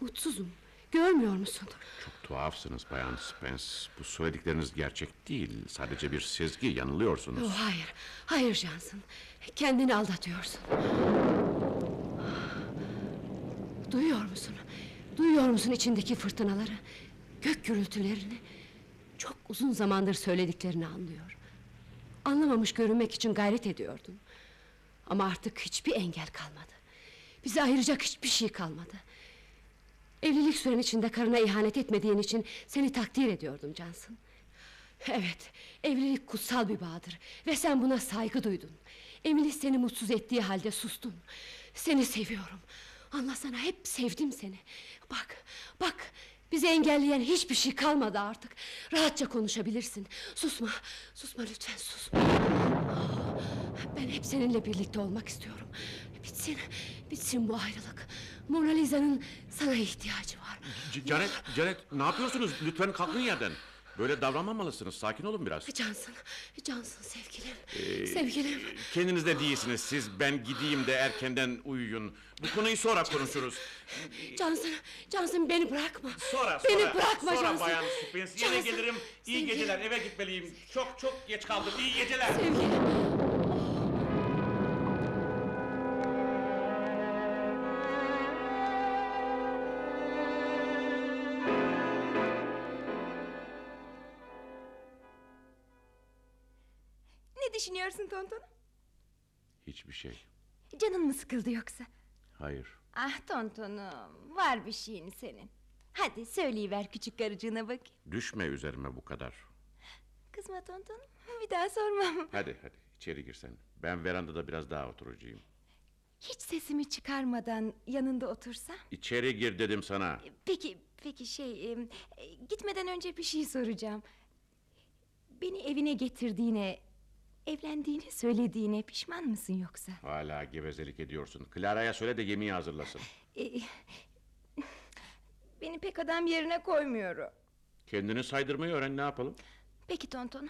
Mutsuzum. Görmüyor musun? Çok tuhafsınız Bayan Spence. Bu söyledikleriniz gerçek değil. Sadece bir sezgi, yanılıyorsunuz. Oh, hayır, hayır Cansın. Kendini aldatıyorsun. Duyuyor musun? Duyuyor musun içindeki fırtınaları? Gök gürültülerini? Çok uzun zamandır söylediklerini anlıyor. Anlamamış görünmek için gayret ediyordun. Ama artık hiçbir engel kalmadı. Bizi ayıracak hiçbir şey kalmadı. Evlilik süren içinde karına ihanet etmediğin için seni takdir ediyordum Cansın. Evet, evlilik kutsal bir bağdır ve sen buna saygı duydun. Emily seni mutsuz ettiği halde sustun. Seni seviyorum. Anlasana hep sevdim seni. Bak, bak. Bizi engelleyen hiçbir şey kalmadı artık. Rahatça konuşabilirsin. Susma, susma lütfen susma. Ben hep seninle birlikte olmak istiyorum. Bitsin, bitsin bu ayrılık. Mona Lisa'nın sana ihtiyacı var. C- Janet, Janet ne yapıyorsunuz? Lütfen kalkın yerden. Böyle davranmamalısınız. Sakin olun biraz. Cansın, Cansın sevgilim. Ee, Sevgilim. Kendinizde değilsiniz siz. Ben gideyim de erkenden uyuyun. Bu konuyu sonra konuşuruz. Cansın, Cansın beni bırakma. Sonra, Beni sonra. bırakma Sonra Cansın. Bayan Spence. Yine gelirim. İyi sevgilim. geceler. Eve gitmeliyim. Çok çok geç kaldım. İyi geceler. Sevgilim. Ne düşünüyorsun tonton? Hiçbir şey. Canın mı sıkıldı yoksa? Hayır. Ah tontonum, var bir şeyin senin. Hadi söyleyiver küçük karıcığına bak. Düşme üzerime bu kadar. Kızma tontonum, bir daha sormam. Hadi hadi içeri girsen. Ben verandada biraz daha oturacağım. Hiç sesimi çıkarmadan yanında otursam. İçeri gir dedim sana. Peki, peki şey, gitmeden önce bir şey soracağım. Beni evine getirdiğine, evlendiğini söylediğine pişman mısın yoksa? Hala gevezelik ediyorsun. Clara'ya söyle de yemeği hazırlasın. E, beni pek adam yerine koymuyor. Kendini saydırmayı öğren ne yapalım? Peki tontonum.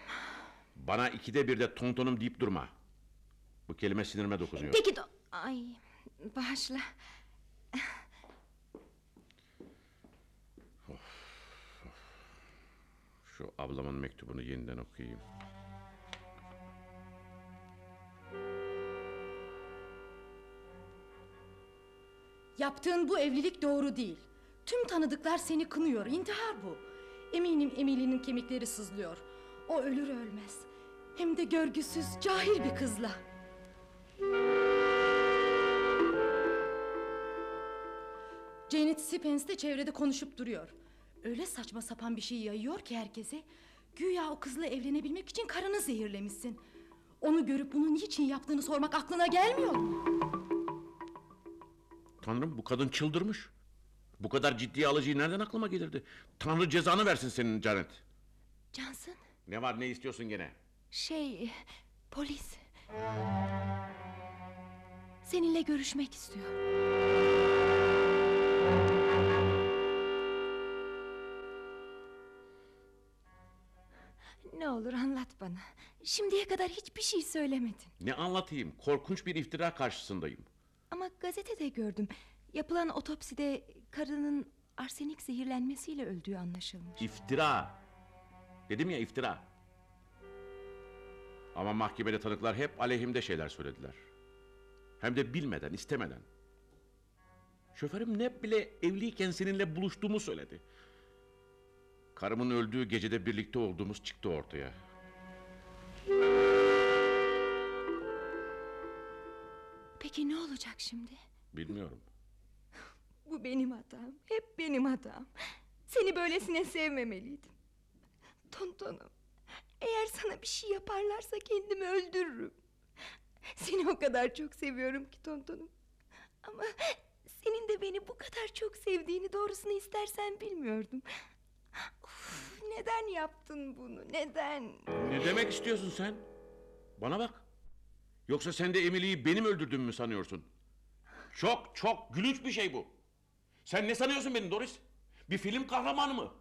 Bana ikide bir de tontonum deyip durma. Bu kelime sinirime dokunuyor. Peki ton... Ay, bağışla. Şu ablamın mektubunu yeniden okuyayım. Yaptığın bu evlilik doğru değil. Tüm tanıdıklar seni kınıyor. İntihar bu. Eminim Emily'nin kemikleri sızlıyor. O ölür ölmez. Hem de görgüsüz, cahil bir kızla. Janet Spence de çevrede konuşup duruyor. Öyle saçma sapan bir şey yayıyor ki herkese. Güya o kızla evlenebilmek için karını zehirlemişsin. Onu görüp bunu niçin yaptığını sormak aklına gelmiyor mu? Tanrım bu kadın çıldırmış. Bu kadar ciddiye alıcıyı nereden aklıma gelirdi? Tanrı cezanı versin senin Canet. Cansın, Ne var ne istiyorsun gene? şey, polis. Seninle görüşmek istiyor. Ne olur anlat bana. Şimdiye kadar hiçbir şey söylemedin. Ne anlatayım? Korkunç bir iftira karşısındayım. Ama gazetede gördüm. Yapılan otopside karının arsenik zehirlenmesiyle öldüğü anlaşılmış. İftira. Dedim ya iftira. Ama mahkemede tanıklar hep aleyhimde şeyler söylediler. Hem de bilmeden, istemeden. Şoförüm ne bile evliyken seninle buluştuğumu söyledi. Karımın öldüğü gecede birlikte olduğumuz çıktı ortaya. Peki ne olacak şimdi? Bilmiyorum. Bu benim hatam. Hep benim hatam. Seni böylesine sevmemeliydim. Tontonum. Eğer sana bir şey yaparlarsa kendimi öldürürüm. Seni o kadar çok seviyorum ki tontonum. Ama senin de beni bu kadar çok sevdiğini doğrusunu istersen bilmiyordum. Uf, neden yaptın bunu? Neden? Ne demek istiyorsun sen? Bana bak. Yoksa sen de Emily'yi benim öldürdüğümü mü sanıyorsun? Çok çok gülünç bir şey bu. Sen ne sanıyorsun beni Doris? Bir film kahramanı mı?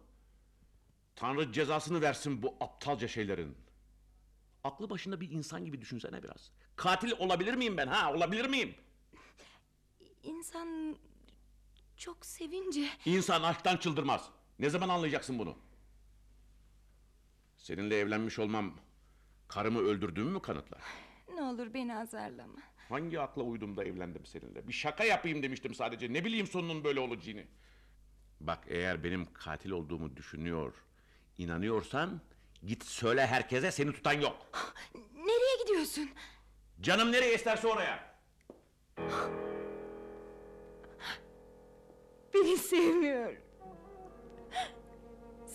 Tanrı cezasını versin bu aptalca şeylerin. Aklı başında bir insan gibi düşünsene biraz. Katil olabilir miyim ben ha? Olabilir miyim? İnsan çok sevince... İnsan aşktan çıldırmaz. Ne zaman anlayacaksın bunu? Seninle evlenmiş olmam karımı öldürdüğümü mü kanıtlar? Ne olur beni azarlama. Hangi akla uydum da evlendim seninle? Bir şaka yapayım demiştim sadece. Ne bileyim sonunun böyle olacağını. Bak eğer benim katil olduğumu düşünüyor, inanıyorsan git söyle herkese seni tutan yok. Nereye gidiyorsun? Canım nereye isterse oraya. Beni sevmiyor.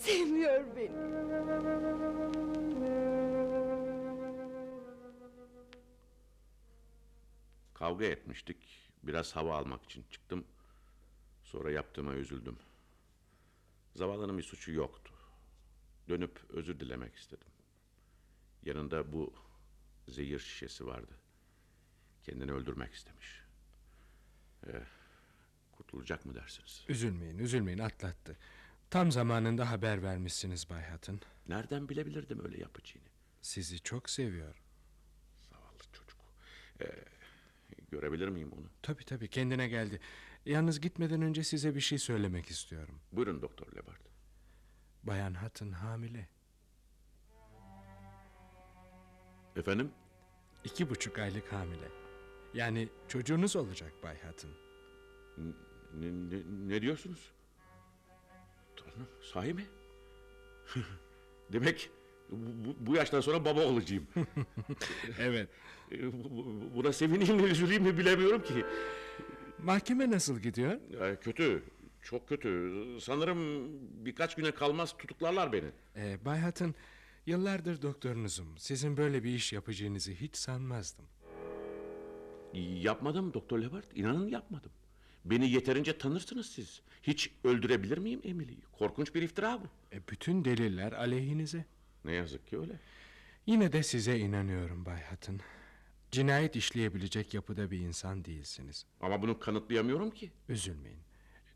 Sevmiyor beni. Kavga etmiştik. Biraz hava almak için çıktım. Sonra yaptığıma üzüldüm. Zavallının bir suçu yoktu. Dönüp özür dilemek istedim. Yanında bu zehir şişesi vardı. Kendini öldürmek istemiş. Eh, kurtulacak mı dersiniz? Üzülmeyin, üzülmeyin atlattı. Tam zamanında haber vermişsiniz Bay Hatton. Nereden bilebilirdim öyle yapacağını? Sizi çok seviyor. Zavallı çocuk. Eh, görebilir miyim onu? Tabii tabii kendine geldi. Yalnız gitmeden önce size bir şey söylemek istiyorum. Buyurun Doktor Lebart. Bayan Hatton hamile. Efendim? İki buçuk aylık hamile. Yani çocuğunuz olacak Bay Hatton. Ne, ne, ne diyorsunuz? Tanrım sahi mi? Demek bu, bu yaştan sonra baba olacağım. evet. E, bu- Buna sevineyim mi üzüleyim mi bilemiyorum ki. Mahkeme nasıl gidiyor? Ee, kötü, çok kötü. Sanırım birkaç güne kalmaz tutuklarlar beni. Ee, Bay Hutton, yıllardır doktorunuzum. Sizin böyle bir iş yapacağınızı hiç sanmazdım. Yapmadım Doktor Lebart, inanın yapmadım. Beni yeterince tanırsınız siz. Hiç öldürebilir miyim Emily'yi? Korkunç bir iftira bu. E, bütün deliller aleyhinize. Ne yazık ki öyle. Yine de size inanıyorum Bay Hutton. Cinayet işleyebilecek yapıda bir insan değilsiniz. Ama bunu kanıtlayamıyorum ki. Üzülmeyin.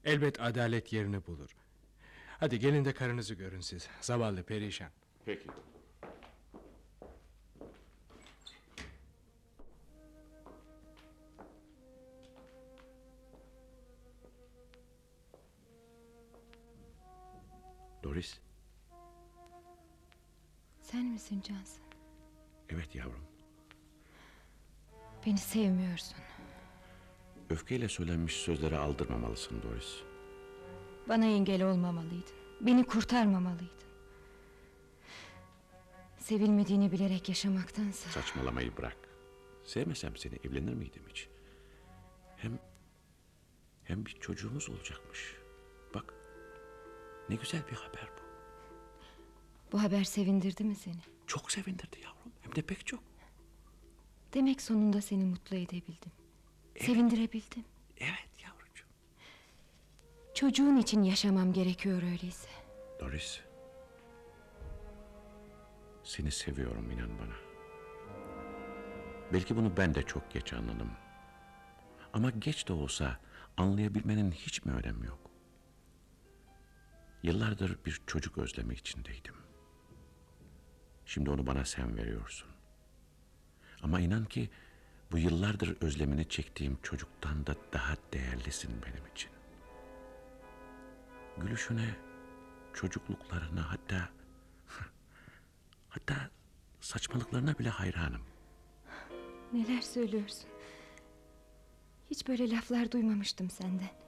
Elbet adalet yerini bulur. Hadi gelin de karınızı görün siz. Zavallı perişan. Peki. Doris, Sen misin Johnson? evet yavrum. Beni sevmiyorsun. Öfkeyle söylenmiş sözlere aldırmamalısın Doris. Bana engel olmamalıydın. Beni kurtarmamalıydın. Sevilmediğini bilerek yaşamaktansa... Saçmalamayı bırak. Sevmesem seni evlenir miydim hiç? Hem hem bir çocuğumuz olacakmış. Ne güzel bir haber bu. Bu haber sevindirdi mi seni? Çok sevindirdi yavrum. Hem de pek çok. Demek sonunda seni mutlu edebildim. Sevindirebildim. Evet yavrucuğum. Çocuğun için yaşamam gerekiyor öyleyse. Doris. Seni seviyorum inan bana. Belki bunu ben de çok geç anladım. Ama geç de olsa anlayabilmenin hiç mi önemi yok? Yıllardır bir çocuk özlemi içindeydim. Şimdi onu bana sen veriyorsun. Ama inan ki bu yıllardır özlemini çektiğim çocuktan da daha değerlisin benim için. Gülüşüne, çocukluklarına hatta hatta saçmalıklarına bile hayranım. Neler söylüyorsun? Hiç böyle laflar duymamıştım senden.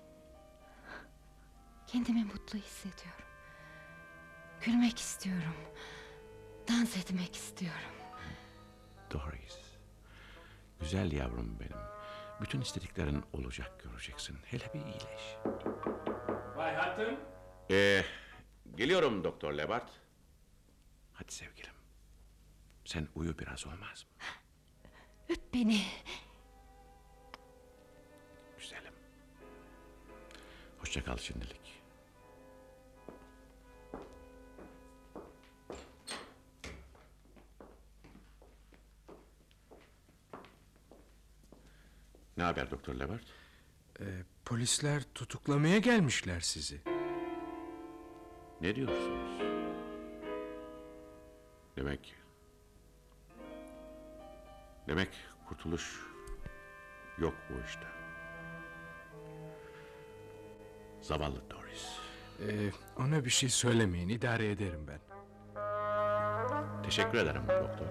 Kendimi mutlu hissediyorum. Gülmek istiyorum. Dans etmek istiyorum. Doris. Güzel yavrum benim. Bütün istediklerin olacak göreceksin. Hele bir iyileş. Bay Hutton. Ee, geliyorum Doktor Lebart. Hadi sevgilim. Sen uyu biraz olmaz mı? Öp beni. Güzelim. Hoşça kal şimdilik. Ne haber Doktor Lebart? Ee, polisler tutuklamaya gelmişler sizi. Ne diyorsunuz? Demek... Demek kurtuluş yok bu işte. Zavallı Doris. Ee, ona bir şey söylemeyin. idare ederim ben. Teşekkür ederim doktor.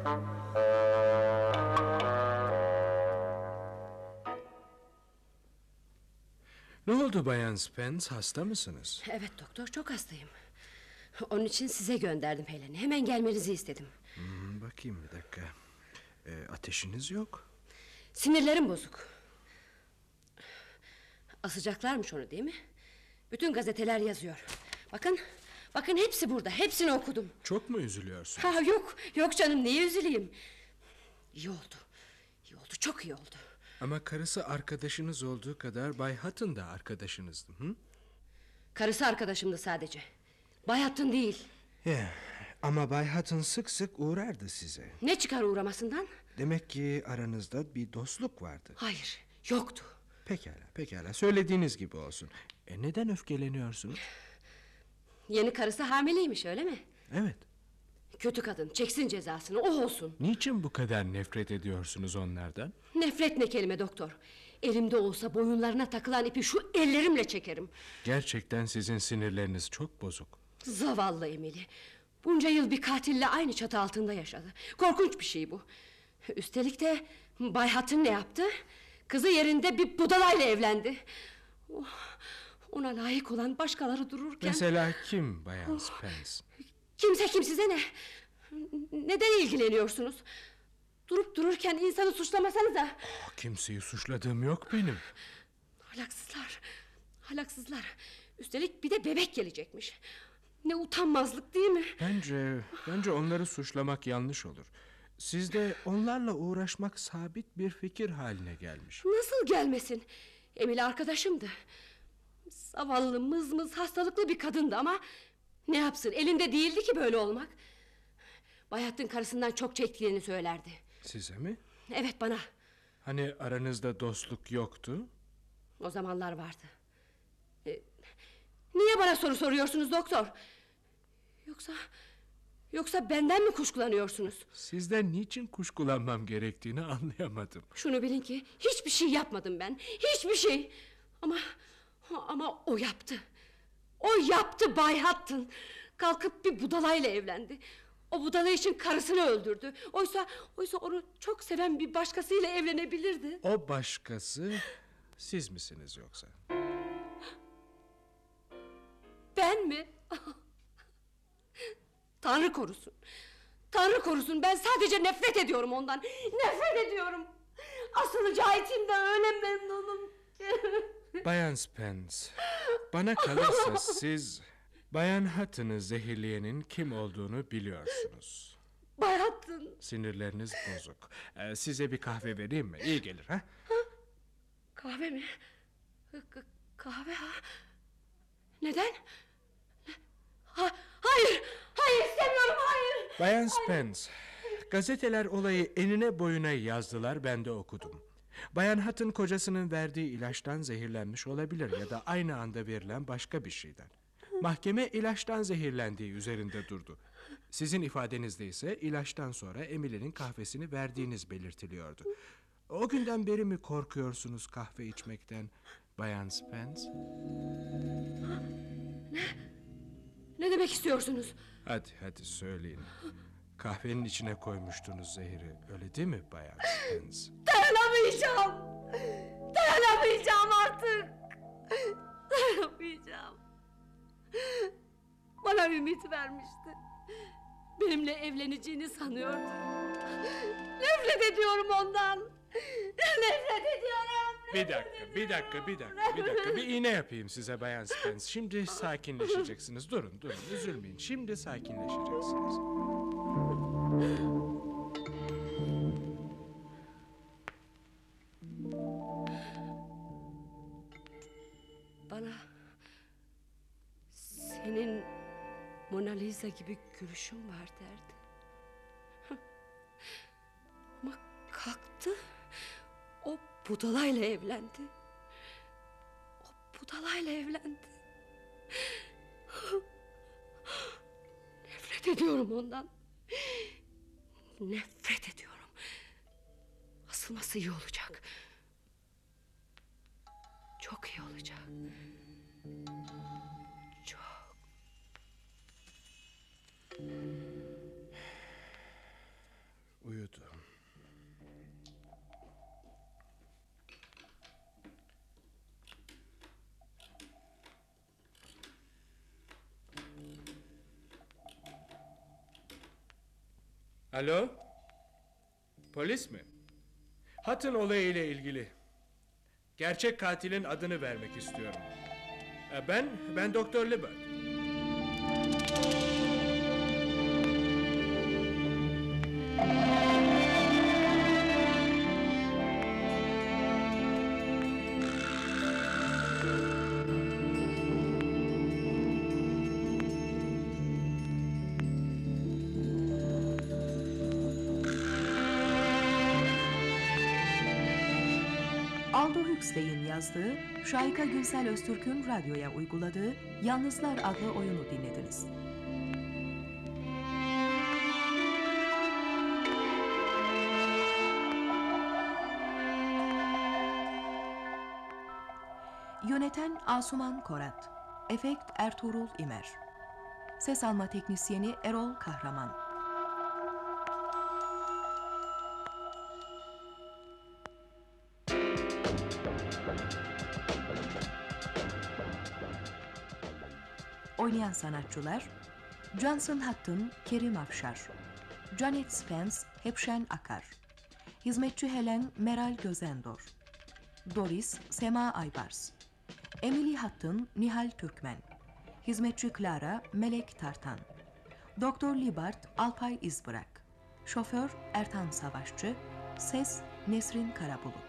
Ne oldu Bayan Spence? Hasta mısınız? Evet doktor çok hastayım. Onun için size gönderdim Helen'i. Hemen gelmenizi istedim. Hmm, bakayım bir dakika. Ee, ateşiniz yok. Sinirlerim bozuk. Asacaklarmış onu değil mi? Bütün gazeteler yazıyor. Bakın, bakın hepsi burada. Hepsini okudum. Çok mu üzülüyorsun? Ha yok, yok canım niye üzüleyim? İyi oldu. İyi oldu, çok iyi oldu. Ama karısı arkadaşınız olduğu kadar Bay Hutton da arkadaşınızdı. Hı? Karısı arkadaşımdı sadece. Bayattın değil. Ya, ama Bay Hutton sık sık uğrardı size. Ne çıkar uğramasından? Demek ki aranızda bir dostluk vardı. Hayır, yoktu. Pekala, pekala. Söylediğiniz gibi olsun. E neden öfkeleniyorsunuz? Yeni karısı hamileymiş öyle mi? Evet. Kötü kadın, çeksin cezasını, o olsun. Niçin bu kadar nefret ediyorsunuz onlardan? Nefret ne kelime doktor. Elimde olsa boyunlarına takılan ipi şu ellerimle çekerim. Gerçekten sizin sinirleriniz çok bozuk. Zavallı Emily. Bunca yıl bir katille aynı çatı altında yaşadı. Korkunç bir şey bu. Üstelik de Bay Hatun ne yaptı? Kızı yerinde bir budalayla evlendi. Oh, ona layık olan başkaları dururken... Mesela kim Bayan Spence? Kimse kim size ne? Neden ilgileniyorsunuz? Durup dururken insanı suçlamasanıza. Kimseyi suçladığım yok benim. Ahlaksızlar. Ahlaksızlar. Üstelik bir de bebek gelecekmiş. Ne utanmazlık değil mi? Bence, bence onları suçlamak yanlış olur. Sizde onlarla uğraşmak sabit bir fikir haline gelmiş. Nasıl gelmesin? Emil arkadaşımdı. Zavallı mızmız hastalıklı bir kadındı ama... ...ne yapsın elinde değildi ki böyle olmak. Bayhattin karısından çok çektiğini söylerdi. Size mi? Evet bana. Hani aranızda dostluk yoktu? O zamanlar vardı. E, niye bana soru soruyorsunuz doktor? Yoksa... Yoksa benden mi kuşkulanıyorsunuz? Sizden niçin kuşkulanmam gerektiğini anlayamadım. Şunu bilin ki hiçbir şey yapmadım ben. Hiçbir şey. Ama ama o yaptı. O yaptı Bay Hutton. Kalkıp bir budalayla evlendi. O budala için karısını öldürdü. Oysa oysa onu çok seven bir başkasıyla evlenebilirdi. O başkası siz misiniz yoksa? Ben mi? Tanrı korusun. Tanrı korusun. Ben sadece nefret ediyorum ondan. Nefret ediyorum. Asıl Cahit'imden öyle memnunum ki. Bayan Spence, bana kalırsa siz Bayan Hutton'ı zehirleyenin kim olduğunu biliyorsunuz. Bay Hutton. Sinirleriniz bozuk. Ee, size bir kahve vereyim mi? İyi gelir ha? Kahve mi? K- kahve ha? Neden? Ha, hayır, hayır istemiyorum, hayır. Bayan Spence, gazeteler olayı enine boyuna yazdılar ben de okudum. Bayan Hutton kocasının verdiği ilaçtan zehirlenmiş olabilir ya da aynı anda verilen başka bir şeyden. Mahkeme ilaçtan zehirlendiği üzerinde durdu. Sizin ifadenizde ise ilaçtan sonra Emily'nin kahvesini verdiğiniz belirtiliyordu. O günden beri mi korkuyorsunuz kahve içmekten Bayan Spence? Ne demek istiyorsunuz? Hadi hadi söyleyin. Kahvenin içine koymuştunuz zehri öyle değil mi Bayan Spence? Dayanamayacağım. Dayanamayacağım artık. Dayanamayacağım. Bana ümit vermişti. Benimle evleneceğini sanıyordu. Nefret ediyorum ondan. Nefret ediyorum. Bir dakika, bir dakika, bir dakika, bir dakika. Bir iğne yapayım size Bayan Spence. Şimdi sakinleşeceksiniz. Durun, durun, üzülmeyin. Şimdi sakinleşeceksiniz. Bana senin Mona Lisa gibi gülüşün var derdi. Ama kalktı. O budalayla evlendi. O budalayla evlendi. Nefret ediyorum ondan. Nefret ediyorum. Asılması iyi olacak. Çok iyi olacak. Çok. Alo? Polis mi? Hatın olayı ile ilgili. Gerçek katilin adını vermek istiyorum. E, Ben, ben Doktor Libert. Huxley'in yazdığı, Şayka Gülsel Öztürk'ün radyoya uyguladığı Yalnızlar adlı oyunu dinlediniz. Yöneten Asuman Korat Efekt Ertuğrul İmer Ses alma teknisyeni Erol Kahraman Oynayan sanatçılar Johnson Hutton, Kerim Afşar Janet Spence, Hepşen Akar Hizmetçi Helen, Meral Gözendor Doris Sema Aybars. Emily Hattın Nihal Türkmen. Hizmetçi Clara Melek Tartan. Doktor Libart Alpay İzbırak. Şoför Ertan Savaşçı. Ses Nesrin Karabulut.